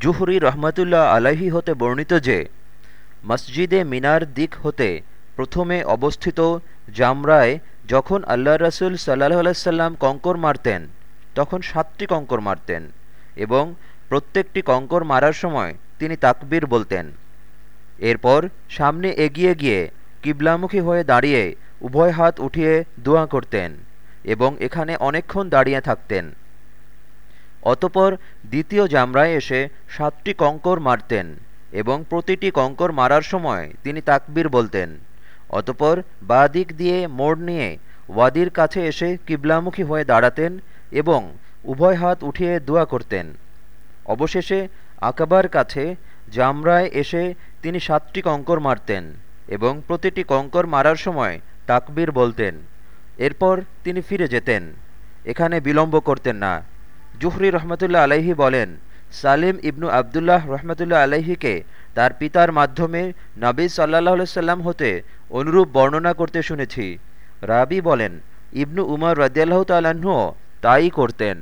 Zuhri রহমতুল্লাহ আলাহি হতে বর্ণিত যে, মসজিদে মিনার দিক হতে প্রথমে অবস্থিত জামরায় যখন আল্লাহ রসুল সাল্লাহ আলাইসাল্লাম কঙ্কর মারতেন, তখন সাতটি কঙ্কর মারতেন এবং প্রত্যেকটি কঙ্কর মারার সময় তিনি তাকবীর বলতেন। এরপর সামনে এগিয়ে গিয়ে কিবলামুখী হয়ে দাঁড়িয়ে উভয় হাত উঠিয়ে দোয়া করতেন এবং এখানে অনেকক্ষণ দাঁড়িয়ে থাকতেন। অতপর দ্বিতীয় জামরায় এসে সাতটি কঙ্কর মারতেন এবং প্রতিটি কঙ্কর মারার সময় তিনি তাকবীর বলতেন। অতপর বা দিক দিয়ে মোড় নিয়ে ওয়াদির কাছে এসে কিবলামুখী হয়ে দাঁড়াতেন এবং উভয় হাত উঠিয়ে দোয়া করতেন। অবশেষে আকাবার কাছে জামরায় এসে তিনি সাতটি কঙ্কর মারতেন এবং প্রতিটি কঙ্কর মারার সময় তাকবীর বলতেন। এরপর তিনি ফিরে যেতেন। এখানে বিলম্ব করতেন না। জুহরি রহমতুল্লাহ আলাইহি বলেন, সালিম ইবনু আবদুল্লাহ রহমতুল্লাহ আলাইহিকে তার পিতার মাধ্যমে নাবী সাল্লাহ সাল্লাম হতে অনুরূপ বর্ণনা করতে শুনেছি। রাবি বলেন, ইবনু উমর রদিয়াল্লাহ তাল্লাহ তাই করতেন।